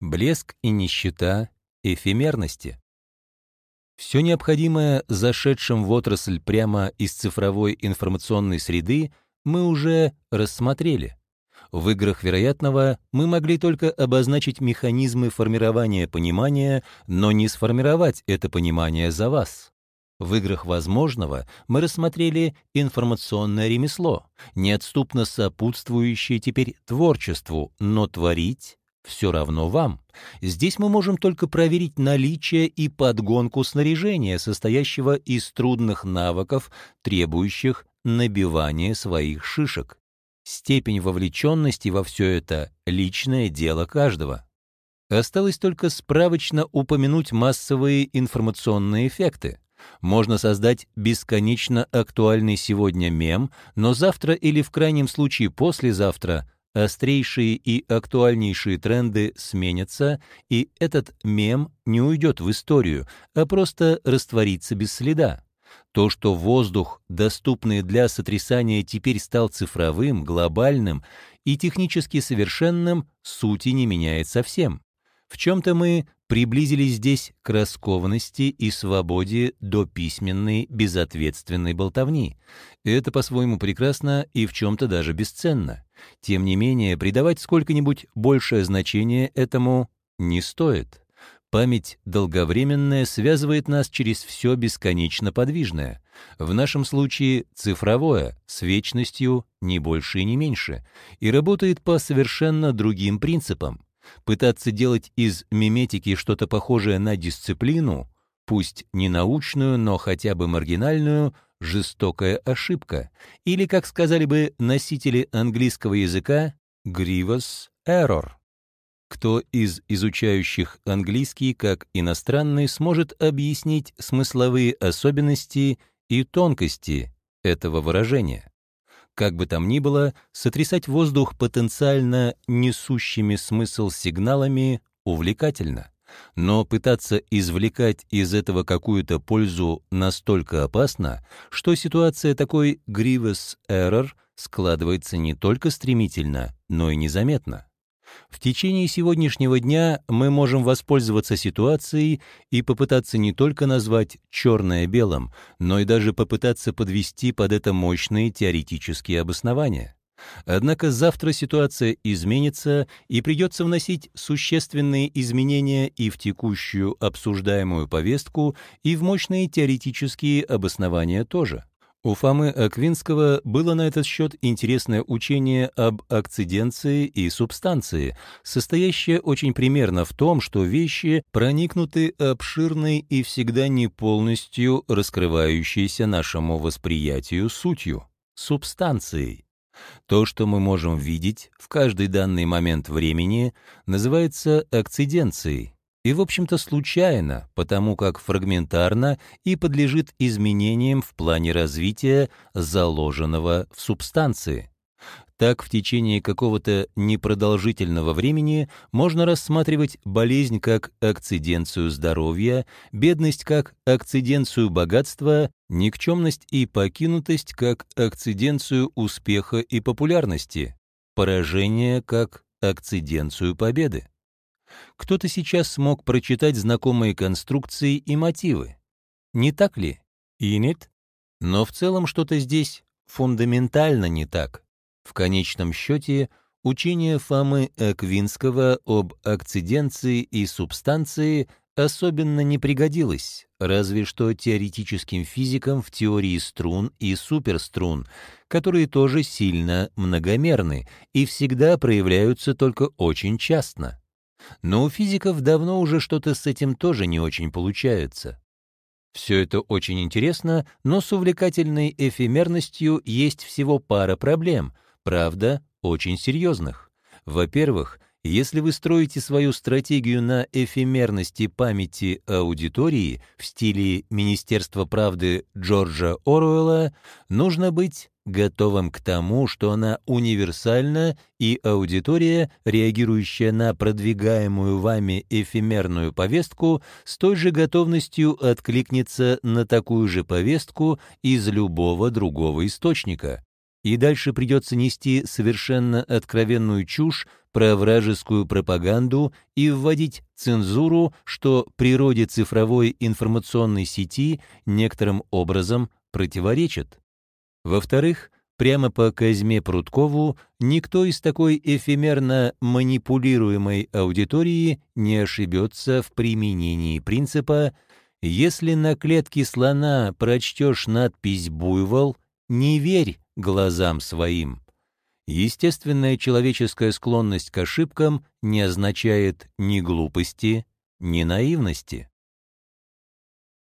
Блеск и нищета эфемерности. Все необходимое зашедшим в отрасль прямо из цифровой информационной среды мы уже рассмотрели. В играх вероятного мы могли только обозначить механизмы формирования понимания, но не сформировать это понимание за вас. В играх возможного мы рассмотрели информационное ремесло, неотступно сопутствующее теперь творчеству, но творить все равно вам. Здесь мы можем только проверить наличие и подгонку снаряжения, состоящего из трудных навыков, требующих набивания своих шишек. Степень вовлеченности во все это — личное дело каждого. Осталось только справочно упомянуть массовые информационные эффекты. Можно создать бесконечно актуальный сегодня мем, но завтра или в крайнем случае послезавтра острейшие и актуальнейшие тренды сменятся, и этот мем не уйдет в историю, а просто растворится без следа. То, что воздух, доступный для сотрясания, теперь стал цифровым, глобальным и технически совершенным, сути не меняет совсем. В чем-то мы приблизились здесь к раскованности и свободе до письменной, безответственной болтовни. Это по-своему прекрасно и в чем-то даже бесценно. Тем не менее, придавать сколько-нибудь большее значение этому не стоит. Память долговременная связывает нас через все бесконечно подвижное. В нашем случае цифровое, с вечностью не больше и не меньше, и работает по совершенно другим принципам. Пытаться делать из миметики что-то похожее на дисциплину, пусть не научную, но хотя бы маргинальную, жестокая ошибка, или, как сказали бы носители английского языка, grievous error. Кто из изучающих английский как иностранный сможет объяснить смысловые особенности и тонкости этого выражения? Как бы там ни было, сотрясать воздух потенциально несущими смысл сигналами увлекательно. Но пытаться извлекать из этого какую-то пользу настолько опасно, что ситуация такой grievous error складывается не только стремительно, но и незаметно. В течение сегодняшнего дня мы можем воспользоваться ситуацией и попытаться не только назвать черное белым, но и даже попытаться подвести под это мощные теоретические обоснования. Однако завтра ситуация изменится, и придется вносить существенные изменения и в текущую обсуждаемую повестку, и в мощные теоретические обоснования тоже. У Фомы Аквинского было на этот счет интересное учение об акциденции и субстанции, состоящее очень примерно в том, что вещи проникнуты обширной и всегда не полностью раскрывающейся нашему восприятию сутью, субстанцией. То, что мы можем видеть в каждый данный момент времени, называется акциденцией, и, в общем-то, случайно, потому как фрагментарно и подлежит изменениям в плане развития, заложенного в субстанции. Так, в течение какого-то непродолжительного времени можно рассматривать болезнь как акциденцию здоровья, бедность как акциденцию богатства, никчемность и покинутость как акциденцию успеха и популярности, поражение как акциденцию победы. Кто-то сейчас смог прочитать знакомые конструкции и мотивы. Не так ли? И нет? Но в целом что-то здесь фундаментально не так. В конечном счете, учение Фомы Аквинского об акциденции и субстанции особенно не пригодилось, разве что теоретическим физикам в теории струн и суперструн, которые тоже сильно многомерны и всегда проявляются только очень часто. Но у физиков давно уже что-то с этим тоже не очень получается. Все это очень интересно, но с увлекательной эфемерностью есть всего пара проблем — Правда, очень серьезных. Во-первых, если вы строите свою стратегию на эфемерности памяти аудитории в стиле Министерства правды Джорджа Оруэлла, нужно быть готовым к тому, что она универсальна, и аудитория, реагирующая на продвигаемую вами эфемерную повестку, с той же готовностью откликнется на такую же повестку из любого другого источника. и дальше придется нести совершенно откровенную чушь про вражескую пропаганду и вводить цензуру, что природе цифровой информационной сети некоторым образом противоречит. Во-вторых, прямо по Казьме Прудкову никто из такой эфемерно манипулируемой аудитории не ошибется в применении принципа «если на клетке слона прочтешь надпись «Буйвол», не верь глазам своим». Естественная человеческая склонность к ошибкам не означает ни глупости, ни наивности.